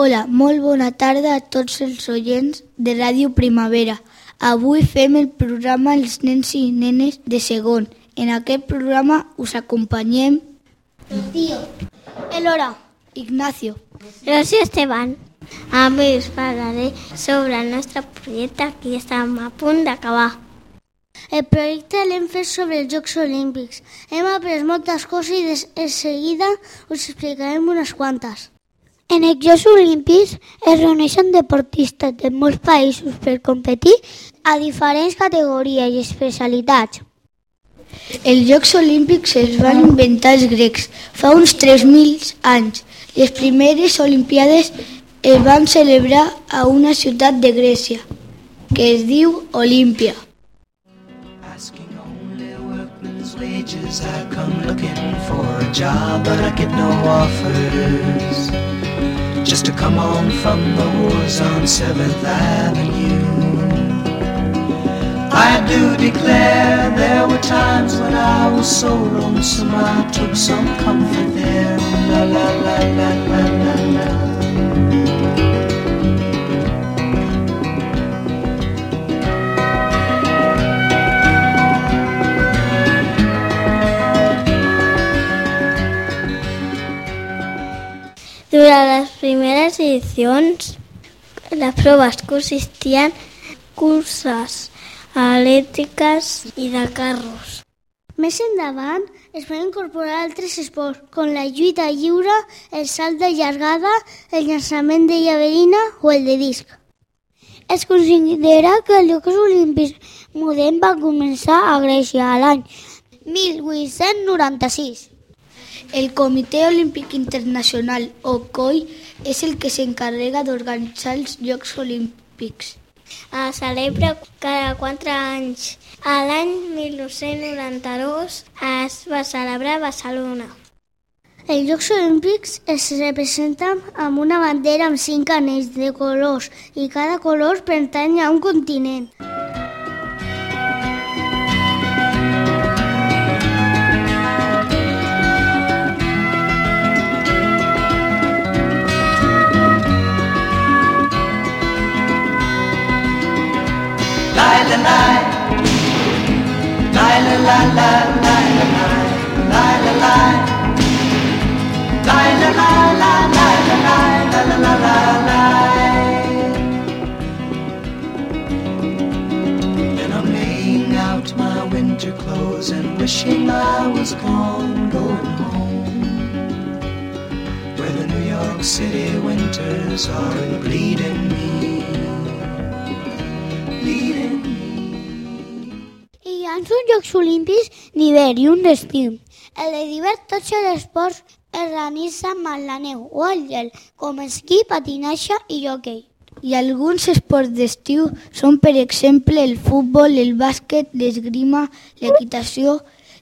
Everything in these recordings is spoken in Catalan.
Hola, molt bona tarda a tots els oients de Ràdio Primavera. Avui fem el programa Els nens i nenes de segon. En aquest programa us acompanyem Tío. Elora. Ignacio, Rocío Esteban. Avui us parlaré sobre el nostre projecte que ja estem a punt d'acabar. El projecte l'hem fet sobre els Jocs Olímpics. Hem après moltes coses i de seguida us explicarem unes quantes. En els Jocs Olímpics es reuneixen deportistes de molts països per competir a diferents categories i especialitats. els Jocs Olímpics es van inventar els grecs fa uns 3.000 anys. Les primeres Olimpiades es van celebrar a una ciutat de Grècia, que es diu Olímpia. Wages, I come looking for a job, but I get no offers. Just to come on from the wars on 7th Avenue. I do declare there were times when I was so lonesome I took some comfort there. La la la la Primeres edicions, les proves consistien curses elèctriques i de carros. Més endavant es van incorporar altres esports, com la lluita lliure, el salt de llargada, el llançament de llaverina o el de disc. Es considera que els Jocs Olímpics moderns van començar a Grècia l'any 1896. El Comitè Olímpic Internacional, o COI, és el que s'encarrega d'organitzar els Jocs Olímpics. Es celebra cada 4 anys. A l'any 1992 es va celebrar a Barcelona. Els Jocs Olímpics es representen amb una bandera amb cinc anells de colors i cada color pertany a un continent. City winters are bleeding me Ha uns Jocs Olímpics d'hivern i un d'estiu. El de d'hivern tots els esports es realitzen amb la neu o el gel, com esquí, patinatge i jockey. I alguns esports d'estiu són, per exemple, el futbol, el bàsquet, l'esgrima, l'equitació.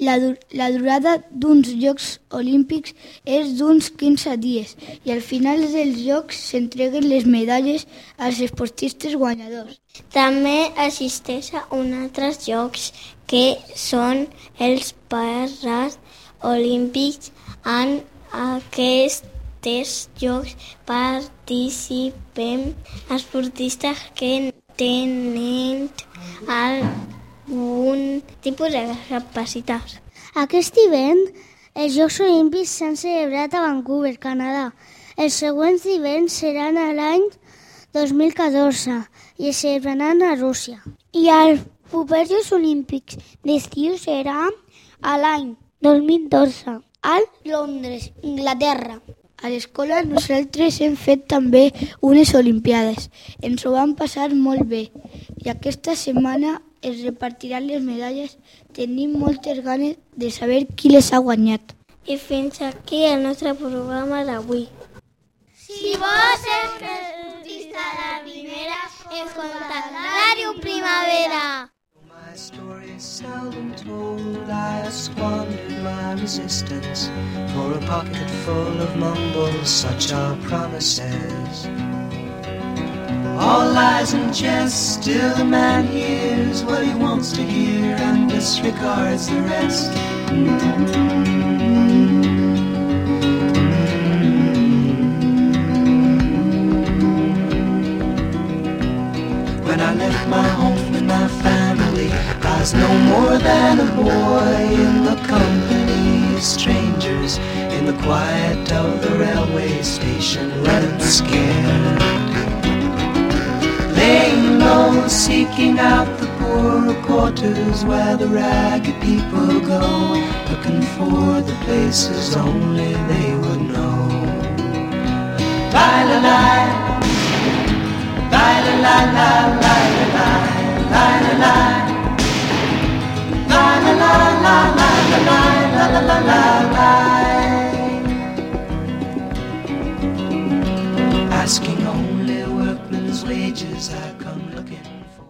La, dur la durada d'uns Jocs Olímpics és d'uns 15 dies i al final dels Jocs s'entreguen les medalles als esportistes guanyadors. També existeix un altres jocs que són els Parcs Olímpics. En aquests jocs participen esportistes que tenint algun tipus de capacitat. Aquest hivern, els Jocs Olímpics s'han celebrat a Vancouver, Canadà. Els següents hiverns seran a l'any 2014 i es celebraran a Rússia. I els propers Jocs Olímpics d'estiu seran a l'any 2012 a Londres, Inglaterra. A l'escola nosaltres hem fet també unes olimpiades. Ens ho vam passar molt bé i aquesta setmana es repartiran les medalles. Tenim moltes ganes de saber qui les ha guanyat. I fins aquí el nostre programa d'avui. Si vols ser periodista de primera, escolta Ràdio Primavera. My story is seldom told. I squandered my resistance for a pocket full of mumbles. Such are promises. All lies and jest. Still, a man hears what he wants to hear and disregards the rest. When I left my home and my family, I was no more than a boy in the company of strangers in the quiet of the railway station, seeking out the poorer quarters where the ragged people go, looking for the places only they would know. La la la. La la la la la